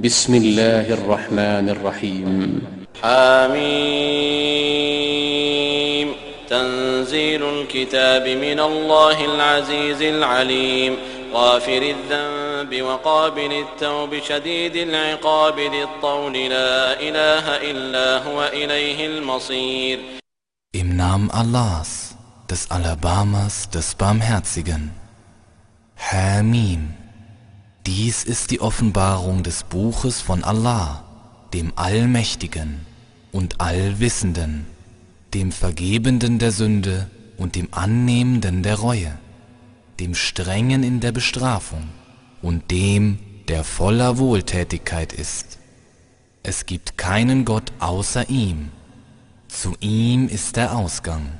بسم الله الرحمن الرحيم. حميم تنزيل الكتاب من الله العزيز العليم. غافر الذنب وقابل التوب شديد العقاب ذي الطول. لا إله إلا هو إليه المصير. Im Namen Allahs, des Alabamas, des Barmherzigen. Hamim. Dies ist die Offenbarung des Buches von Allah, dem Allmächtigen und Allwissenden, dem Vergebenden der Sünde und dem Annehmenden der Reue, dem Strengen in der Bestrafung und dem, der voller Wohltätigkeit ist. Es gibt keinen Gott außer ihm. Zu ihm ist der Ausgang.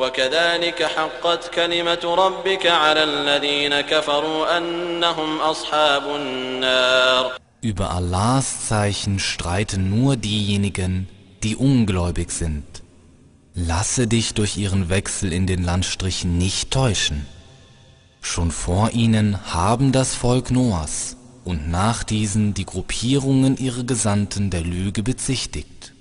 وكذلك حقت كلمة ربك على الذين كفروا أنهم أصحاب النار Über Allahs Zeichen streiten nur diejenigen, die ungläubig sind. Lasse dich durch ihren Wechsel in den Landstrichen nicht täuschen. Schon vor ihnen haben das Volk Noahs und nach diesen die Gruppierungen ihre Gesandten der Lüge bezichtigt.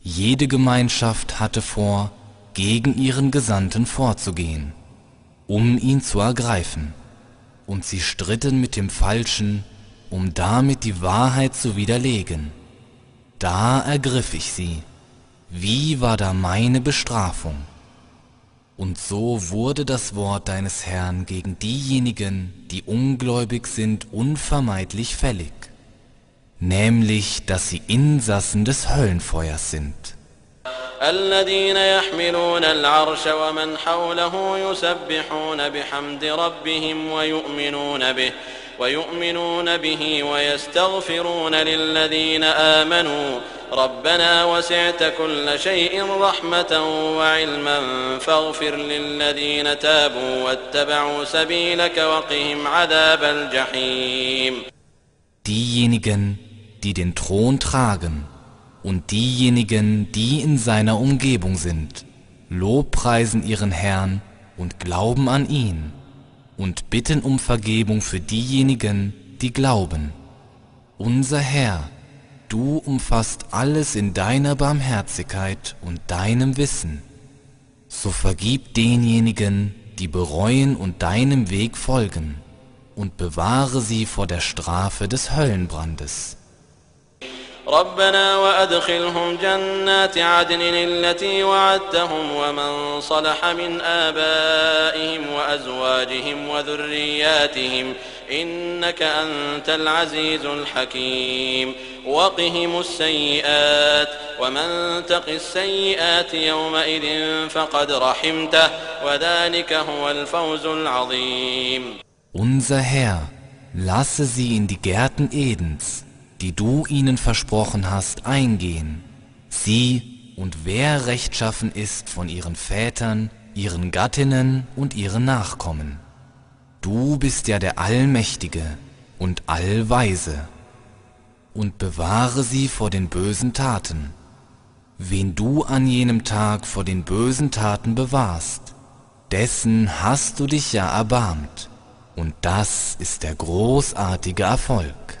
Jede Gemeinschaft hatte vor, gegen ihren Gesandten vorzugehen, um ihn zu ergreifen, und sie stritten mit dem Falschen, um damit die Wahrheit zu widerlegen. Da ergriff ich sie. Wie war da meine Bestrafung? Und so wurde das Wort deines Herrn gegen diejenigen, die ungläubig sind, unvermeidlich fällig, nämlich dass sie Insassen des Höllenfeuers sind. الذين يحملون العرش ومن حوله يسبحون بحمد ربهم ويؤمنون به ويؤمنون به ويستغفرون للذين آمنوا. ربنا وسعت كل شيء رحمة وعلما فاغفر للذين تابوا واتبعوا سبيلك وقهم عذاب الجحيم. Diejenigen, die den Thron tragen und diejenigen, die in seiner Umgebung sind, lobpreisen ihren Herrn und glauben an ihn und bitten um Vergebung für diejenigen, die glauben. Unser Herr, du umfasst alles in deiner Barmherzigkeit und deinem Wissen. So vergib denjenigen, die bereuen und deinem Weg folgen, und bewahre sie vor der Strafe des Höllenbrandes. ربنا وأدخلهم جنات عدن التي وعدتهم ومن صلح من آبائهم وأزواجهم وذرياتهم إنك أنت العزيز الحكيم وقهم السيئات ومن تق السيئات يومئذ فقد رحمته وذلك هو الفوز العظيم Unser Herr, lasse sie in die Gärten Edens, die du ihnen versprochen hast, eingehen. Sie und wer rechtschaffen ist von ihren Vätern, ihren Gattinnen und ihren Nachkommen. Du bist ja der Allmächtige und Allweise. Und bewahre sie vor den bösen Taten. Wen du an jenem Tag vor den bösen Taten bewahrst, dessen hast du dich ja erbarmt. Und das ist der großartige Erfolg.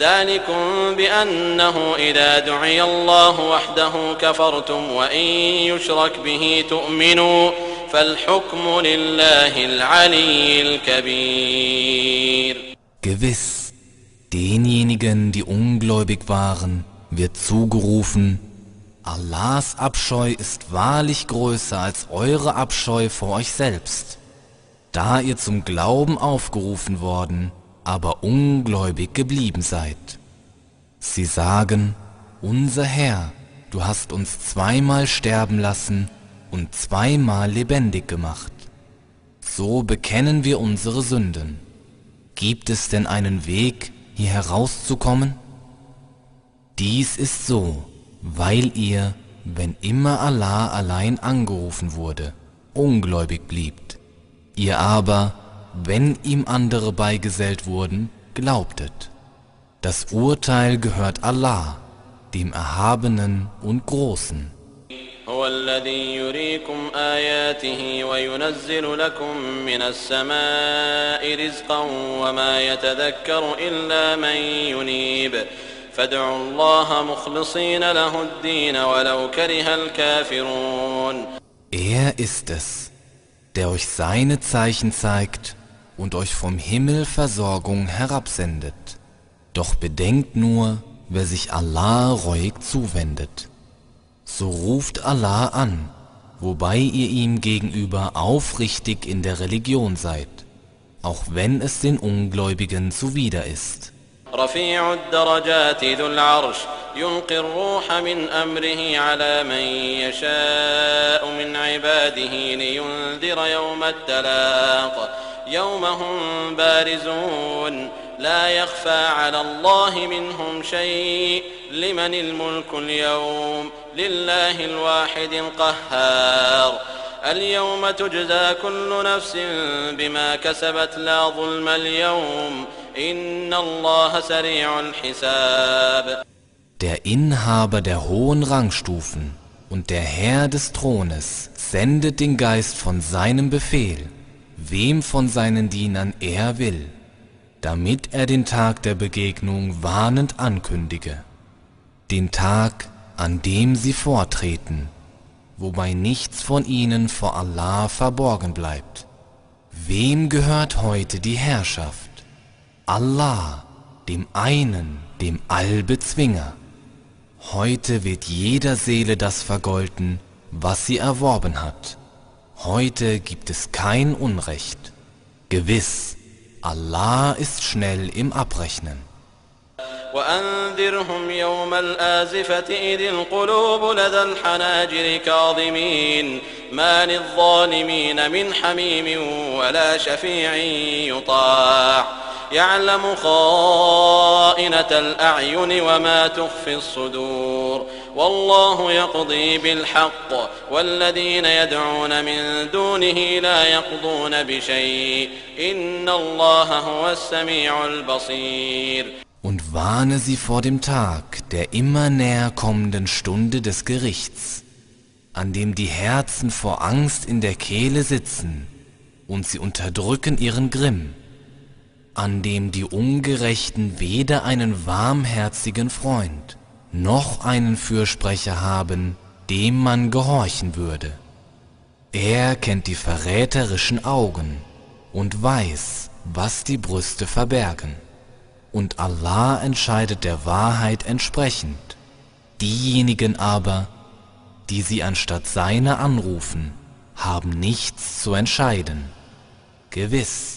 ذلكم بأنه إذا دعي الله وحده كفرتم وإن يشرك به تؤمنوا فالحكم لله العلي الكبير Gewiss, denjenigen, die ungläubig waren, wird zugerufen, Allahs Abscheu ist wahrlich größer als eure Abscheu vor euch selbst, da ihr zum Glauben aufgerufen worden, aber ungläubig geblieben seid. Sie sagen, unser Herr, du hast uns zweimal sterben lassen und zweimal lebendig gemacht. So bekennen wir unsere Sünden. Gibt es denn einen Weg, hier herauszukommen? Dies ist so, weil ihr, wenn immer Allah allein angerufen wurde, ungläubig bliebt, ihr aber, wenn ihm andere beigesellt wurden, glaubtet. Das Urteil gehört Allah, dem Erhabenen und Großen. هو الذي يريكم آياته وينزل لكم من السماء رزقا وما يتذكر إلا من ينيب فادعوا الله مخلصين له الدين ولو كره الكافرون Er ist es, der euch seine Zeichen zeigt und euch vom Himmel Versorgung herabsendet. Doch bedenkt nur, wer sich Allah reuig zuwendet. So ruft Allah an, wobei ihr ihm gegenüber aufrichtig in der Religion seid, auch wenn es den Ungläubigen zuwider ist. رفيع الدرجات ذو العرش يلقي الروح من أمره على من يشاء من عباده لينذر يوم التلاق يوم هم بارزون لا يخفى على الله منهم شيء لمن الملك اليوم لله الواحد القهار اليوم تجزى كل نفس بما كسبت لا ظلم اليوم إن الله سريع الحساب Der Inhaber der hohen Rangstufen und der Herr des Thrones sendet den Geist von seinem Befehl, wem von seinen Dienern er will, damit er den Tag der Begegnung warnend ankündige, den Tag, an dem sie vortreten, wobei nichts von ihnen vor Allah verborgen bleibt. Wem gehört heute die Herrschaft? Allah, dem einen, dem Allbezwinger. Heute wird jeder Seele das vergolten, was sie erworben hat. Heute gibt es kein Unrecht. Gewiss, Allah ist schnell im Abrechnen. وأنذرهم يوم الآزفة إذ القلوب لدى الحناجر كاظمين ما للظالمين من حميم ولا شفيع يطاع يعلم خائنة الأعين وما تخفي الصدور والله يقضي بالحق والذين يدعون من دونه لا يقضون بشيء إن الله هو السميع البصير Und warne sie vor dem Tag der immer näher kommenden Stunde des Gerichts, an dem die Herzen vor Angst in der Kehle sitzen und sie unterdrücken ihren Grimm an dem die Ungerechten weder einen warmherzigen Freund noch einen Fürsprecher haben, dem man gehorchen würde. Er kennt die verräterischen Augen und weiß, was die Brüste verbergen. Und Allah entscheidet der Wahrheit entsprechend. Diejenigen aber, die sie anstatt seiner anrufen, haben nichts zu entscheiden. Gewiss,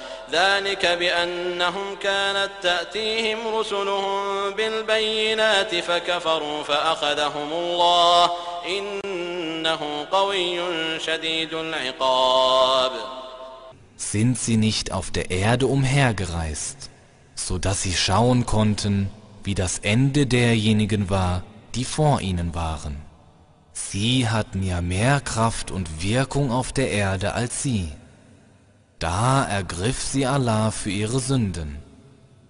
ذلك بأنهم كانت تأتيهم رسلهم بالبينات فكفروا فأخذهم الله إنه قوي شديد العقاب Sind sie nicht auf der Erde umhergereist, so dass sie schauen konnten, wie das Ende derjenigen war, die vor ihnen waren? Sie hatten ja mehr Kraft und Wirkung auf der Erde als sie. Da ergriff sie Allah für ihre Sünden,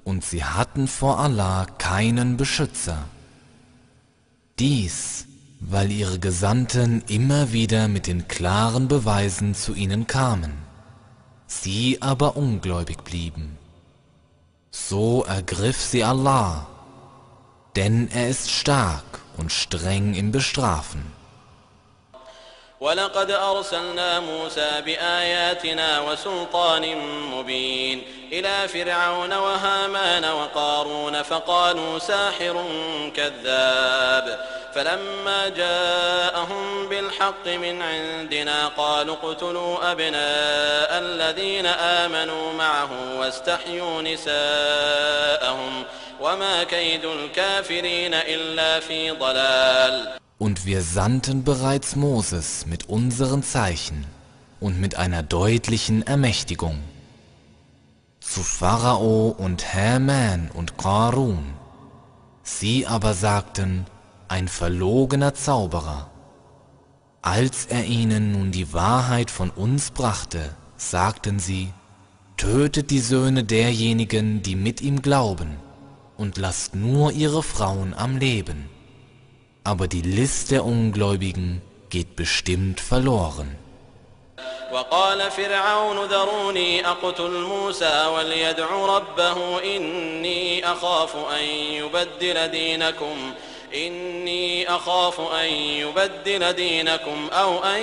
und sie hatten vor Allah keinen Beschützer. Dies, weil ihre Gesandten immer wieder mit den klaren Beweisen zu ihnen kamen, sie aber ungläubig blieben. So ergriff sie Allah, denn er ist stark und streng im Bestrafen. ولقد أرسلنا موسى بآياتنا وسلطان مبين إلى فرعون وهامان وقارون فقالوا ساحر كذاب فلما جاءهم بالحق من عندنا قالوا اقتلوا أبناء الذين آمنوا معه واستحيوا نساءهم وما كيد الكافرين إلا في ضلال Und wir sandten bereits Moses mit unseren Zeichen und mit einer deutlichen Ermächtigung zu Pharao und Haman und Qarun. Sie aber sagten, ein verlogener Zauberer. Als er ihnen nun die Wahrheit von uns brachte, sagten sie, tötet die Söhne derjenigen, die mit ihm glauben, und lasst nur ihre Frauen am Leben aber die List der Ungläubigen geht bestimmt verloren. وقال فرعون ذروني أقتل موسى وليدع ربه إني أخاف أن يبدل دينكم إني أخاف أن يبدل دينكم أو أن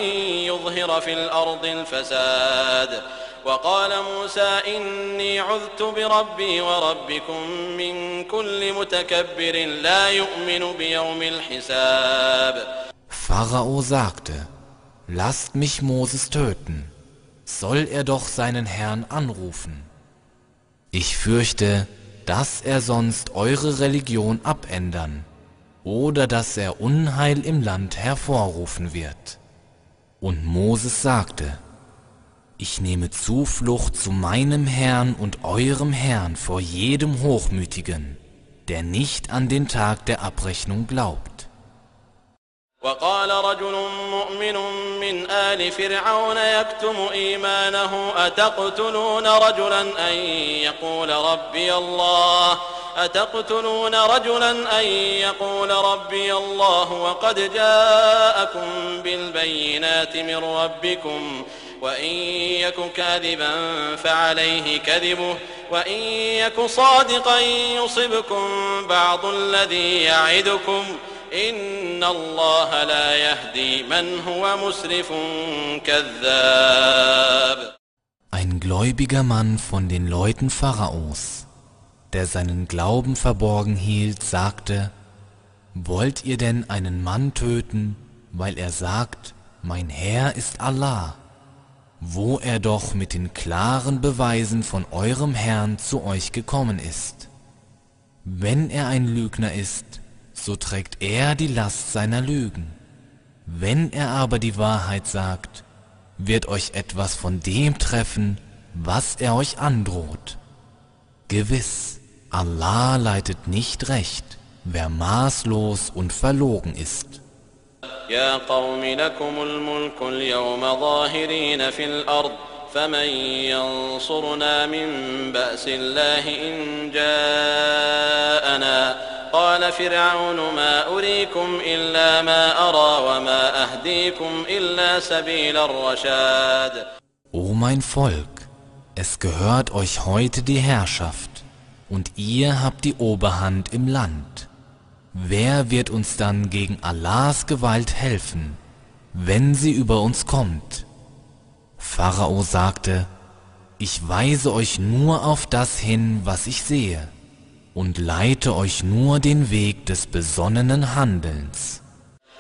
يظهر في الأرض الفساد وقال موسى إني عذت بربي وربكم من كل متكبر لا يؤمن بيوم الحساب Pharao sagte, lasst mich Moses töten, soll er doch seinen Herrn anrufen. Ich fürchte, dass er sonst eure Religion abändern oder dass er Unheil im Land hervorrufen wird. Und Moses sagte, ich nehme Zuflucht zu meinem Herrn und eurem Herrn vor jedem Hochmütigen, der nicht an den Tag der Abrechnung glaubt. وقال رجل مؤمن من آل فرعون يكتم إيمانه أتقتلون رجلا أن يقول ربي الله أتقتلون رجلا أن يقول ربي الله وقد جاءكم بالبينات من ربكم وإن يك كاذبا فعليه كذبه وإن يك صادقا يصبكم بعض الذي يعدكم إن الله لا يهدي من هو مسرف كذاب Ein gläubiger Mann von den Leuten Pharaos, der seinen Glauben verborgen hielt, sagte, Wollt ihr denn einen Mann töten, weil er sagt, mein Herr ist Allah? Wo er doch mit den klaren Beweisen von eurem Herrn zu euch gekommen ist. Wenn er ein Lügner ist, so trägt er die Last seiner Lügen. Wenn er aber die Wahrheit sagt, wird euch etwas von dem treffen, was er euch androht. Gewiss, Allah leitet nicht recht, wer maßlos und verlogen ist. يا قوم لكم الملك اليوم ظاهرين في الأرض فمن ينصرنا من بأس الله إن جاءنا قال فرعون ما أريكم إلا ما أرى وما أهديكم إلا سبيل الرشاد O mein Volk, es gehört euch heute die Herrschaft, und ihr habt die Oberhand im Land. Wer wird uns dann gegen Allahs Gewalt helfen, wenn sie über uns kommt? Pharao sagte, ich weise euch nur auf das hin, was ich sehe, und leite euch nur den Weg des besonnenen Handelns.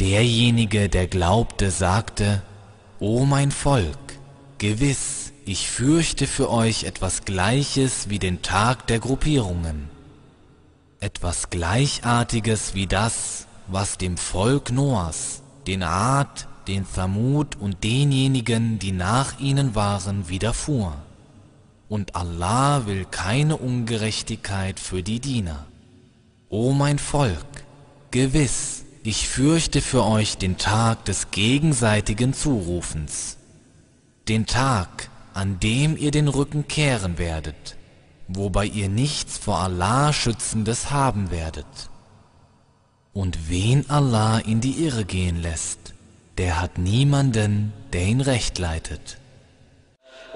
Derjenige, der glaubte, sagte, O mein Volk, gewiss, ich fürchte für euch etwas Gleiches wie den Tag der Gruppierungen, etwas Gleichartiges wie das, was dem Volk Noahs, den Ad, den Thamud und denjenigen, die nach ihnen waren, widerfuhr. Und Allah will keine Ungerechtigkeit für die Diener. O mein Volk, gewiss, ich fürchte für euch den Tag des gegenseitigen Zurufens, den Tag, an dem ihr den Rücken kehren werdet, wobei ihr nichts vor Allah Schützendes haben werdet. Und wen Allah in die Irre gehen lässt, der hat niemanden, der ihn recht leitet.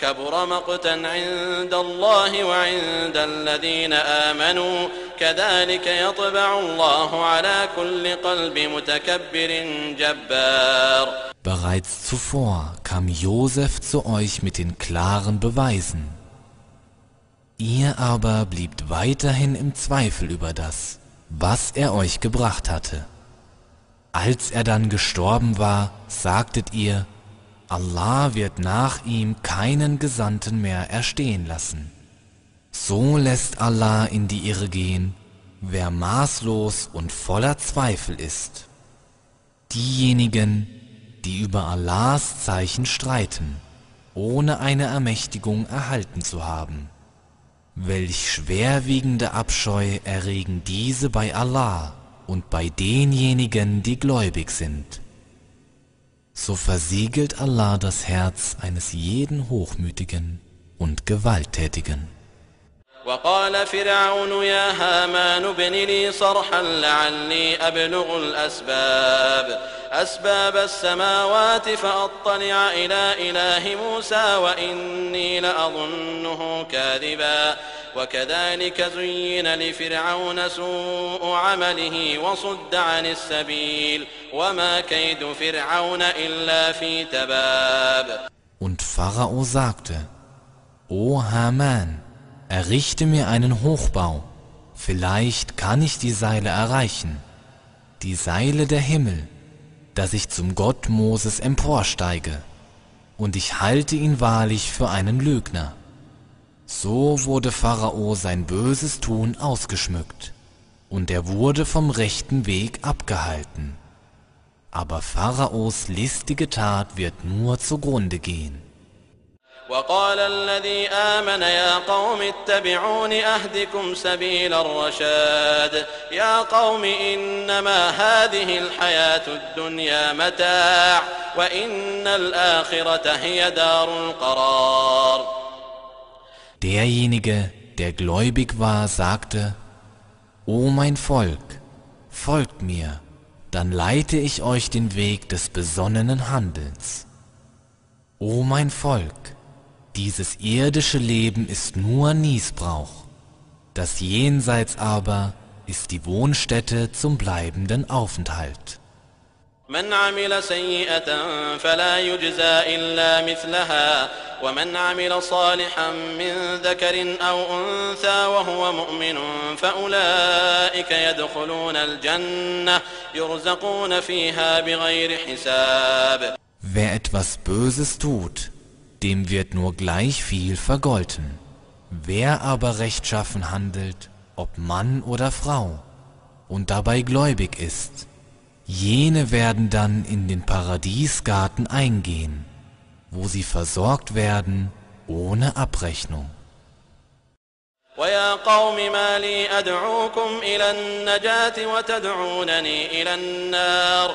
كبر مقتا عند الله وعند الذين آمنوا كذلك يطبع الله على كل قلب متكبر جبار Bereits zuvor kam Josef zu euch mit den klaren Beweisen. Ihr aber bliebt weiterhin im Zweifel über das, was er euch gebracht hatte. Als er dann gestorben war, sagtet ihr, Allah wird nach ihm keinen Gesandten mehr erstehen lassen. So lässt Allah in die Irre gehen, wer maßlos und voller Zweifel ist. Diejenigen, die über Allahs Zeichen streiten, ohne eine Ermächtigung erhalten zu haben. Welch schwerwiegende Abscheu erregen diese bei Allah und bei denjenigen, die gläubig sind So versiegelt Allah das Herz eines jeden Hochmütigen und Gewalttätigen. وقال فرعون يا هامان ابن لي صرحا لعلي أبلغ الأسباب أسباب السماوات فأطلع إلى إله موسى وإني لأظنه كاذبا وكذلك زين لفرعون سوء عمله وصد عن السبيل وما كيد فرعون إلا في تباب Und Pharao sagte, O Haman, Errichte mir einen Hochbau, vielleicht kann ich die Seile erreichen, die Seile der Himmel, dass ich zum Gott Moses emporsteige, und ich halte ihn wahrlich für einen Lügner. So wurde Pharao sein böses Tun ausgeschmückt, und er wurde vom rechten Weg abgehalten. Aber Pharaos listige Tat wird nur zugrunde gehen. وقال الذي آمن يا قوم اتبعون أهدكم سبيل الرشاد يا قوم إنما هذه الحياة الدنيا متاع وإن الآخرة هي دار القرار Derjenige, der gläubig war, sagte, O mein Volk, folgt mir, dann leite ich euch den Weg des besonnenen Handelns. O mein Volk, dieses irdische Leben ist nur Niesbrauch, das Jenseits aber ist die Wohnstätte zum bleibenden Aufenthalt. من عمل سيئة فلا يجزى إلا مثلها ومن عمل صالحا من ذكر أو أنثى وهو مؤمن فأولئك يدخلون الجنة يرزقون فيها بغير حساب Wer etwas Böses tut, dem wird nur gleich viel vergolten. Wer aber rechtschaffen handelt, ob Mann oder Frau, und dabei gläubig ist, jene werden dann in den Paradiesgarten eingehen, wo sie versorgt werden ohne Abrechnung. ويا قوم ما لي أدعوكم إلى النجاة وتدعونني إلى النار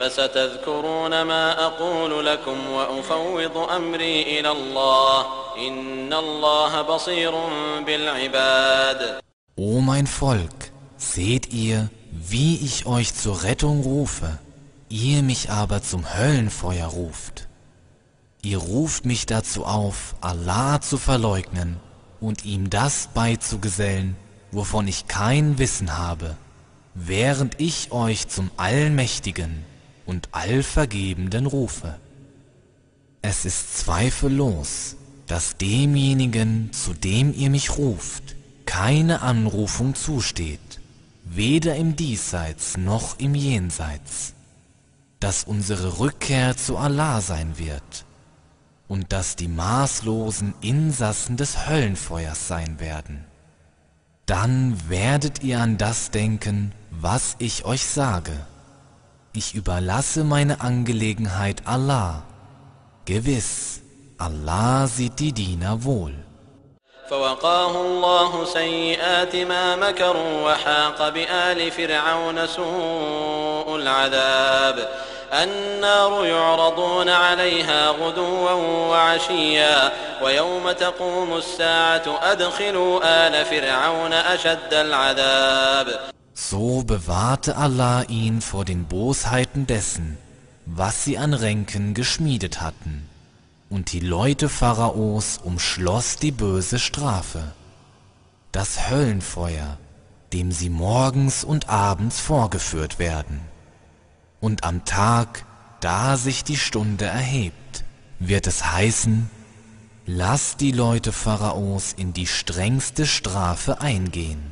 فستذكرون ما أقول لكم وأفوض أمري إلى الله إن الله بصير بالعباد O mein Volk, seht ihr, wie ich euch zur Rettung rufe, ihr mich aber zum Höllenfeuer ruft. Ihr ruft mich dazu auf, Allah zu verleugnen und ihm das beizugesellen, wovon ich kein Wissen habe, während ich euch zum Allmächtigen und Allvergebenden rufe. Es ist zweifellos, dass demjenigen, zu dem ihr mich ruft, keine Anrufung zusteht, weder im Diesseits noch im Jenseits, dass unsere Rückkehr zu Allah sein wird und dass die maßlosen Insassen des Höllenfeuers sein werden. Dann werdet ihr an das denken, was ich euch sage. Ich überlasse meine Angelegenheit Allah. Gewiss, Allah sieht die Diener wohl. فوقاه الله سيئات ما مكروا وحاق بآل فرعون سوء العذاب النار يعرضون عليها غدوا وعشيا ويوم تقوم الساعة أدخلوا آل فرعون أشد العذاب So bewahrte Allah ihn vor den Bosheiten dessen, was sie an Ränken geschmiedet hatten, und die Leute Pharaos umschloss die böse Strafe, das Höllenfeuer, dem sie morgens und abends vorgeführt werden. Und am Tag, da sich die Stunde erhebt, wird es heißen, lass die Leute Pharaos in die strengste Strafe eingehen.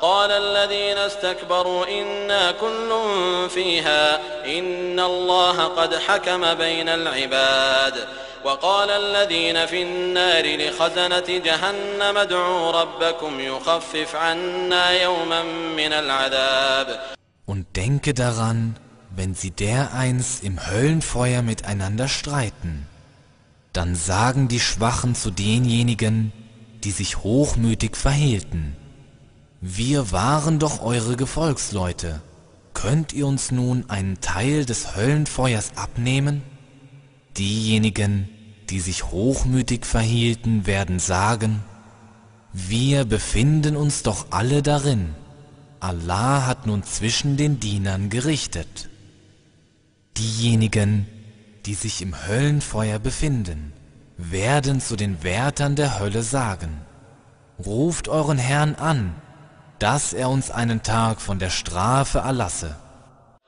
قال الذين استكبروا إنا كل فيها إن الله قد حكم بين العباد وقال الذين في النار لخزنة جهنم ادعوا ربكم يخفف عنا يوما من العذاب Und denke daran, wenn sie dereinst im Höllenfeuer miteinander streiten, dann sagen die Schwachen zu denjenigen, die sich hochmütig verhielten, wir waren doch eure Gefolgsleute, könnt ihr uns nun einen Teil des Höllenfeuers abnehmen? Diejenigen, die sich hochmütig verhielten, werden sagen, wir befinden uns doch alle darin. Allah hat nun zwischen den Dienern gerichtet. Diejenigen, die sich im Höllenfeuer befinden, werden zu den Wärtern der Hölle sagen, ruft euren Herrn an, dass er uns einen Tag von der Strafe erlasse.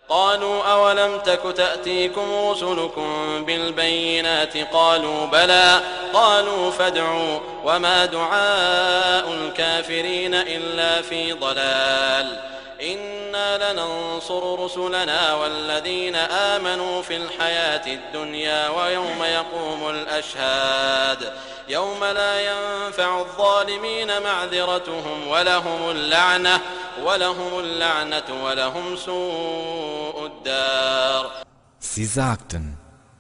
قالوا أولم تك تأتيكم رسلكم بالبينات قالوا بلى قالوا فادعوا وما دعاء الكافرين إلا في ضلال إنا لننصر رسلنا والذين آمنوا في الحياة الدنيا ويوم يقوم الأشهاد يوم لا ينفع الظالمين معذرتهم ولهم اللعنة ولهم اللعنة ولهم سوء الدار Sie sagten,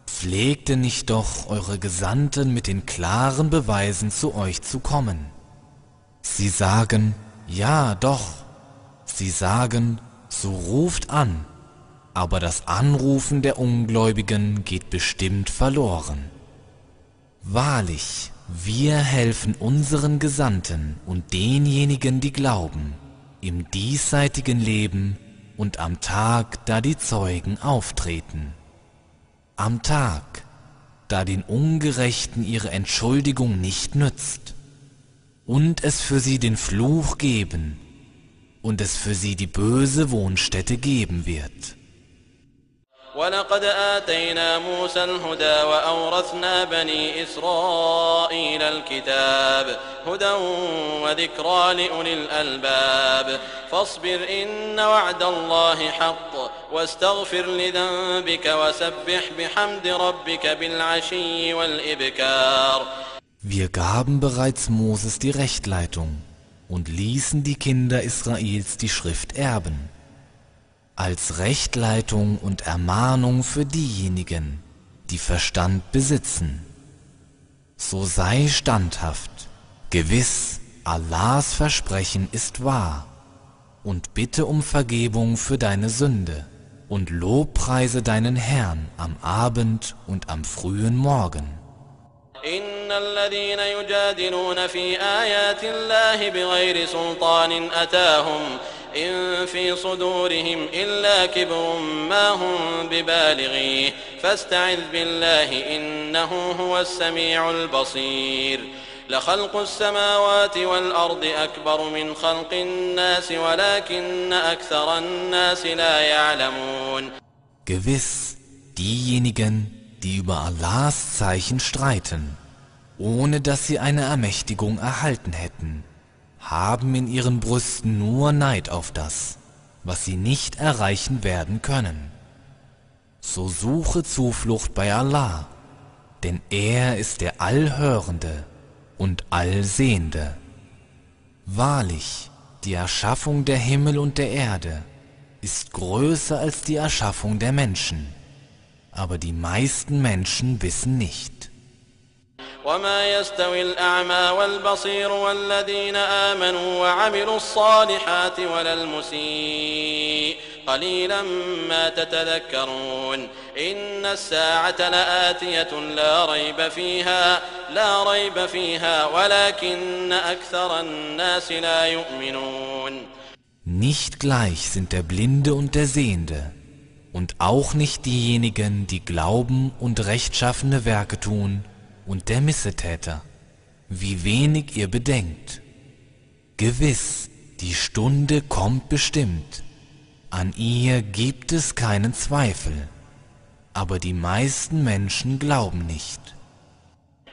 pflegte nicht doch eure Gesandten mit den klaren Beweisen zu euch zu kommen. Sie sagen, ja doch. Sie sagen, so ruft an, aber das Anrufen der Ungläubigen geht bestimmt verloren. Wahrlich, wir helfen unseren Gesandten und denjenigen, die glauben, im diesseitigen Leben und am Tag, da die Zeugen auftreten. Am Tag, da den Ungerechten ihre Entschuldigung nicht nützt und es für sie den Fluch geben und es für sie die böse Wohnstätte geben wird. ولقد آتينا موسى الهدى وأورثنا بني إسرائيل الكتاب هدى وذكرى لأولي الألباب فاصبر إن وعد الله حق واستغفر لذنبك وسبح بحمد ربك بالعشي والإبكار Wir gaben bereits Moses die Rechtleitung und ließen die Kinder Israels die Schrift erben, als Rechtleitung und Ermahnung für diejenigen, die Verstand besitzen. So sei standhaft, gewiss, Allahs Versprechen ist wahr, und bitte um Vergebung für deine Sünde und lobpreise deinen Herrn am Abend und am frühen Morgen. الذين يجادلون في آيات الله بغير سلطان أتاهم إن في صدورهم إلا كبر ما هم ببالغيه. فاستعذ بالله إنه هو السميع البصير. لخلق السماوات والأرض أكبر من خلق الناس ولكن أكثر الناس لا يعلمون. Gewiss, diejenigen, die über Allahs Zeichen streiten, ohne dass sie eine Ermächtigung erhalten hätten, haben in ihren Brüsten nur Neid auf das, was sie nicht erreichen werden können. So suche Zuflucht bei Allah, denn er ist der Allhörende und Allsehende. Wahrlich, die Erschaffung der Himmel und der Erde ist größer als die Erschaffung der Menschen aber die meisten Menschen wissen nicht. وما يستوي الأعمى والبصير والذين آمنوا وعملوا الصالحات ولا المسيء قليلا ما تتذكرون إن الساعة لآتية لا ريب فيها لا ريب فيها ولكن أكثر الناس لا يؤمنون Nicht gleich sind der Blinde und der Sehende und auch nicht diejenigen, die glauben und rechtschaffene Werke tun, und der Missetäter, wie wenig ihr bedenkt. Gewiss, die Stunde kommt bestimmt, an ihr gibt es keinen Zweifel, aber die meisten Menschen glauben nicht.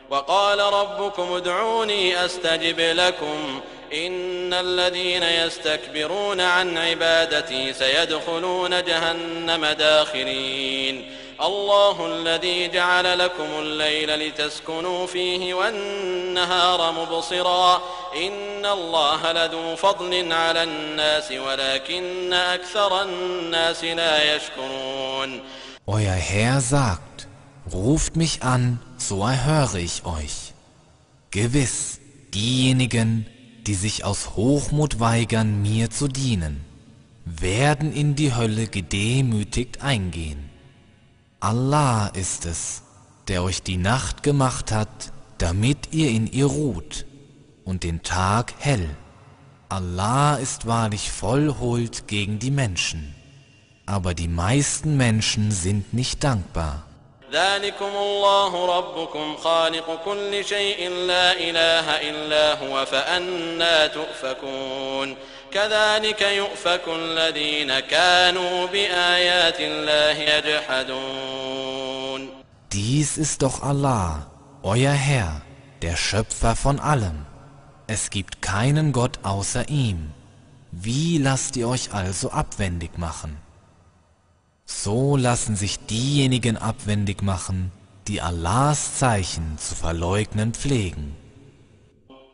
وقال ربكم ادعوني أستجب لكم إن الذين يستكبرون عن عبادتي سيدخلون جهنم داخرين الله الذي جعل لكم الليل لتسكنوا فيه والنهار مبصرا إن الله لذو فضل على الناس ولكن أكثر الناس لا يشكرون Euer Herr sagt, ruft mich an, so erhöre ich euch. Gewiss, diejenigen, die sich aus Hochmut weigern, mir zu dienen, werden in die Hölle gedemütigt eingehen. Allah ist es, der euch die Nacht gemacht hat, damit ihr in ihr ruht, und den Tag hell. Allah ist wahrlich voll Huld gegen die Menschen, aber die meisten Menschen sind nicht dankbar. ذلكم الله ربكم خالق كل شيء لا إله إلا هو فأنا تؤفكون كذلك يؤفك الذين كانوا بآيات الله يجحدون Dies ist doch Allah, euer Herr, der Schöpfer von allem. Es gibt keinen Gott außer ihm. Wie lasst ihr euch also abwendig machen? So lassen sich diejenigen abwendig machen, die Allahs Zeichen zu verleugnen pflegen.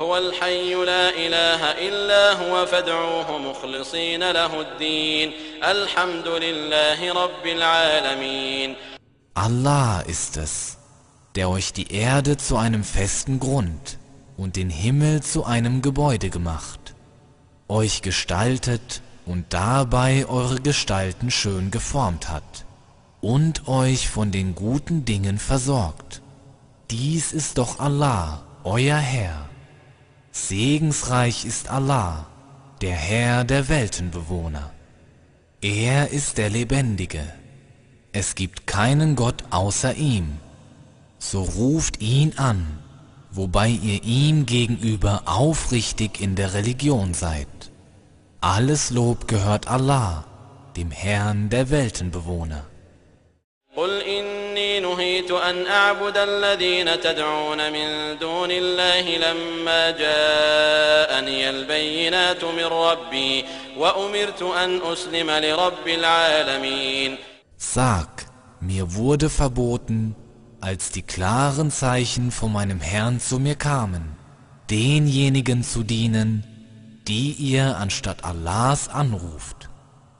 هو الحي لا إله إلا هو فادعوه مخلصين له الدين الحمد لله رب العالمين Allah ist es, der euch die Erde zu einem festen Grund und den Himmel zu einem Gebäude gemacht, euch gestaltet und dabei eure Gestalten schön geformt hat und euch von den guten Dingen versorgt. Dies ist doch Allah, euer Herr. Segensreich ist Allah, der Herr der Weltenbewohner. Er ist der Lebendige. Es gibt keinen Gott außer ihm. So ruft ihn an, wobei ihr ihm gegenüber aufrichtig in der Religion seid. Alles Lob gehört Allah, dem Herrn der Weltenbewohner. قل إني نهيت أن أعبد الذين تدعون من دون الله لما جاءني البينات من ربي وأمرت أن أسلم لرب العالمين Sag, mir wurde verboten, als die klaren Zeichen von meinem Herrn zu mir kamen, denjenigen zu dienen, die ihr anstatt Allahs anruft.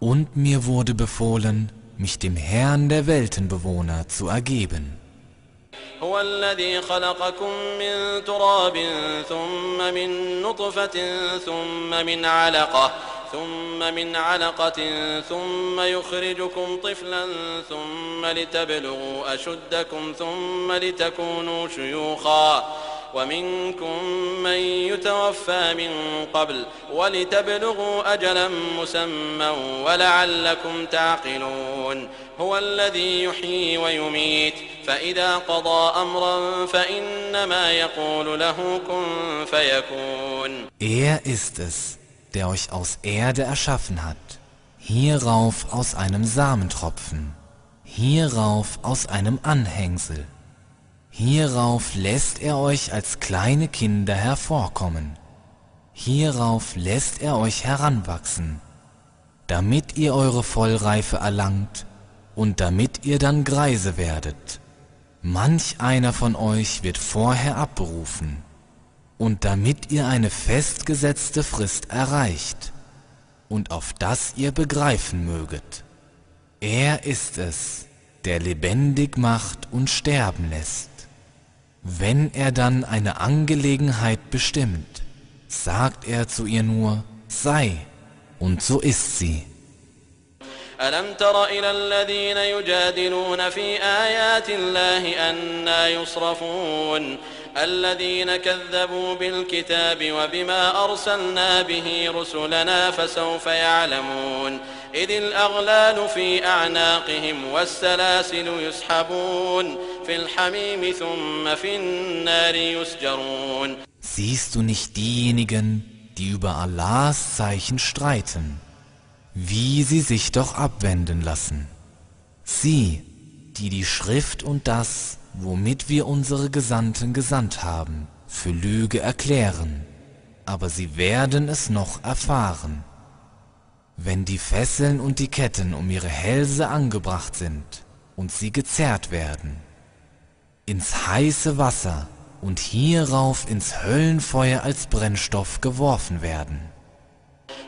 Und mir wurde befohlen, mich dem Herrn der Weltenbewohner zu ergeben. هو الذي خلقكم من تراب ثم من نطفة ثم من علقة ثم من علقة ثم يخرجكم طفلا ثم لتبلغوا أشدكم ثم لتكونوا شيوخا ومنكم من يتوفى من قبل ولتبلغوا أجلا مسمى ولعلكم تعقلون هو الذي يحيي ويميت فإذا قضى أمرا فإنما يقول له كن فيكون Er ist es, der euch aus Erde erschaffen hat, hierauf aus einem Samentropfen, hierauf aus einem Anhängsel. Hierauf lässt er euch als kleine Kinder hervorkommen. Hierauf lässt er euch heranwachsen, damit ihr eure Vollreife erlangt und damit ihr dann Greise werdet. Manch einer von euch wird vorher abberufen, und damit ihr eine festgesetzte Frist erreicht, und auf das ihr begreifen möget. Er ist es, der lebendig macht und sterben lässt. Wenn er dann eine Angelegenheit bestimmt, sagt er zu ihr nur, sei, und so ist sie. ألم تر إلى الذين يجادلون في آيات الله أنا يصرفون الذين كذبوا بالكتاب وبما أرسلنا به رسلنا فسوف يعلمون إذ الأغلال في أعناقهم والسلاسل يسحبون في الحميم ثم في النار يسجرون Siehst du nicht diejenigen, die über Allahs Zeichen streiten, wie sie sich doch abwenden lassen? Sie, die die Schrift und das, womit wir unsere Gesandten gesandt haben, für Lüge erklären, aber sie werden es noch erfahren. Wenn die Fesseln und die Ketten um ihre Hälse angebracht sind und sie gezerrt werden, ins heiße Wasser und hierauf ins Höllenfeuer als Brennstoff geworfen werden.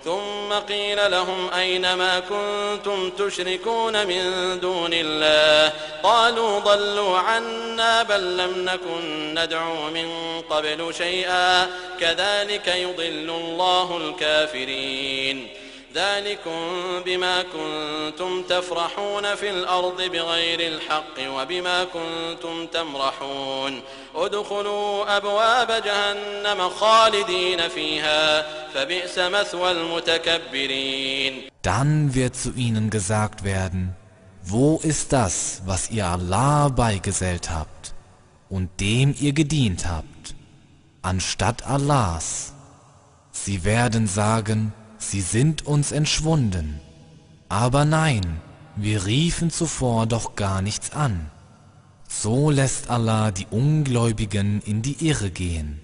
ثم قيل لهم أين ما كنتم تشركون من دون الله قالوا ضلوا عنا بل لم نكن ندعو من قبل شيئا كذلك يضل الله الكافرين ذلكم بما كنتم تفرحون في الأرض بغير الحق وبما كنتم تمرحون ادخلوا أبواب جهنم خالدين فيها فبئس مثوى المتكبرين Dann wird zu ihnen gesagt werden, wo ist das, was ihr Allah beigesellt habt und dem ihr gedient habt, anstatt Allahs? Sie werden sagen, sie sind uns entschwunden. Aber nein, wir riefen zuvor doch gar nichts an. So lässt Allah die Ungläubigen in die Irre gehen.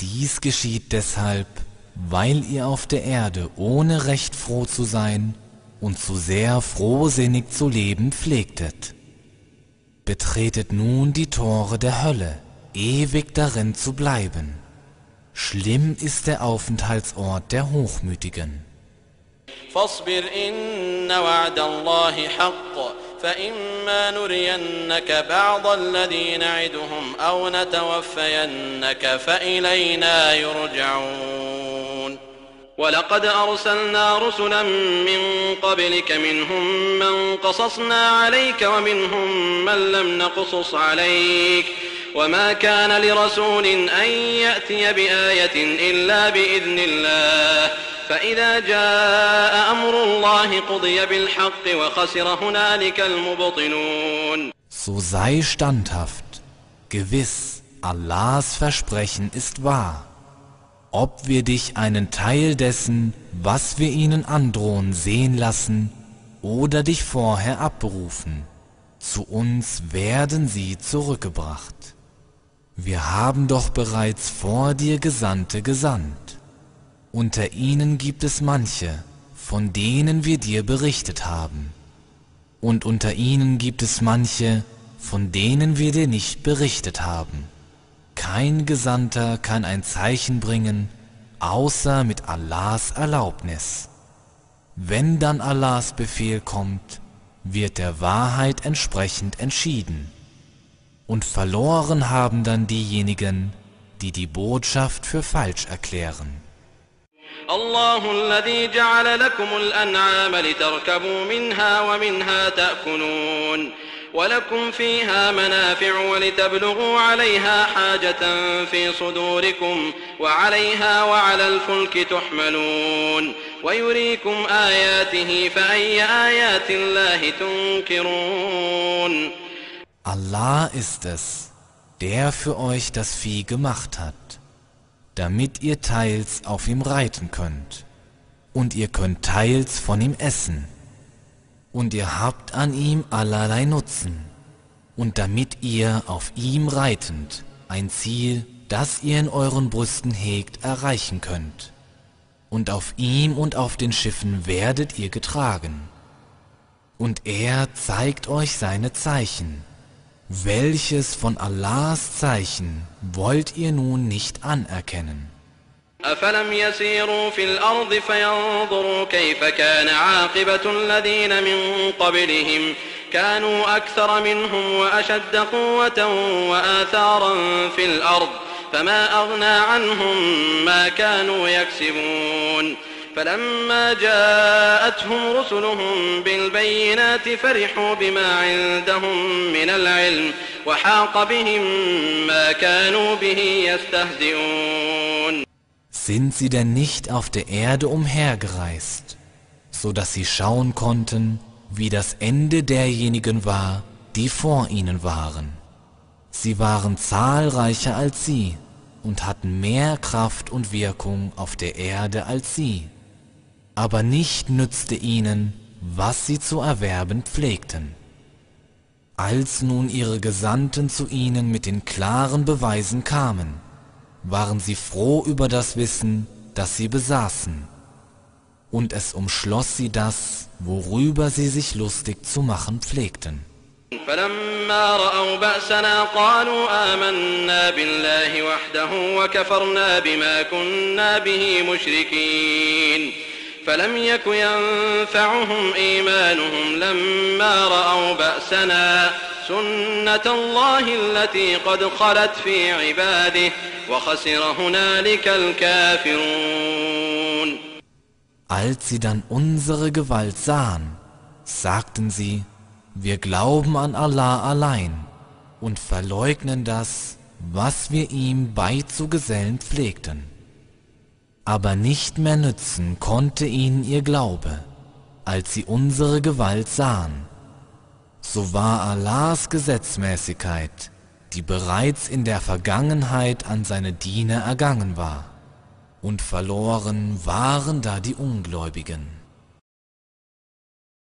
Dies geschieht deshalb, weil ihr auf der Erde ohne Recht froh zu sein und zu sehr frohsinnig zu leben pflegtet. Betretet nun die Tore der Hölle, ewig darin zu bleiben. Schlimm ist der Aufenthaltsort der Hochmütigen. فاصبر إن وعد الله حق فإما نرينك بعض الذي نعدهم أو نتوفينك فإلينا يرجعون ولقد أرسلنا رسلا من قبلك منهم من قصصنا عليك ومنهم من لم نقصص عليك وما كان لرسول أن يأتي بآية إلا بإذن الله فإذا جاء أمر الله قضي بالحق وخسر هنالك المبطلون So sei standhaft, gewiss, Allahs Versprechen ist wahr. Ob wir dich einen Teil dessen, was wir ihnen androhen, sehen lassen oder dich vorher abberufen, zu uns werden sie zurückgebracht. Wir haben doch bereits vor dir Gesandte gesandt. Unter ihnen gibt es manche, von denen wir dir berichtet haben. Und unter ihnen gibt es manche, von denen wir dir nicht berichtet haben. Kein Gesandter kann ein Zeichen bringen, außer mit Allahs Erlaubnis. Wenn dann Allahs Befehl kommt, wird der Wahrheit entsprechend entschieden. Und verloren haben dann diejenigen, die die Botschaft für falsch erklären. الله الذي جعل لكم الأنعام لتركبوا منها ومنها تأكلون ولكم فيها منافع ولتبلغوا عليها حاجة في صدوركم وعليها وعلى الفلك تحملون ويريكم آياته فأي آيات الله تنكرون Allah ist es, der für euch das Vieh gemacht hat. damit ihr teils auf ihm reiten könnt, und ihr könnt teils von ihm essen, und ihr habt an ihm allerlei Nutzen, und damit ihr auf ihm reitend ein Ziel, das ihr in euren Brüsten hegt, erreichen könnt. Und auf ihm und auf den Schiffen werdet ihr getragen. Und er zeigt euch seine Zeichen, welches von Allahs Zeichen wollt ihr nun nicht anerkennen? أفلم يسيروا في الأرض فينظروا كيف كان عاقبة الذين من قبلهم كانوا أكثر منهم وأشد قوة وآثارا في الأرض فما أغنى عنهم ما كانوا يكسبون فلما جاءتهم رسلهم بالبينات فرحوا بما عندهم من العلم وحاق بهم ما كانوا به يستهزئون Sind sie denn nicht auf der Erde umhergereist, so dass sie schauen konnten, wie das Ende derjenigen war, die vor ihnen waren? Sie waren zahlreicher als sie und hatten mehr Kraft und Wirkung auf der Erde als sie aber nicht nützte ihnen, was sie zu erwerben pflegten. Als nun ihre Gesandten zu ihnen mit den klaren Beweisen kamen, waren sie froh über das Wissen, das sie besaßen, und es umschloss sie das, worüber sie sich lustig zu machen pflegten. فلما رأوا بأسنا قالوا آمنا بالله وحده وكفرنا بما كنا به مشركين فلم يك ينفعهم إيمانهم لما رأوا بأسنا سنة الله التي قد خلت في عباده وخسر هنالك الكافرون Als sie dann unsere Gewalt sahen, sagten sie, wir glauben an Allah allein und verleugnen das, was wir ihm beizugesellen pflegten aber nicht mehr nützen konnte ihnen ihr Glaube, als sie unsere Gewalt sahen. So war Allahs Gesetzmäßigkeit, die bereits in der Vergangenheit an seine Diener ergangen war, und verloren waren da die Ungläubigen.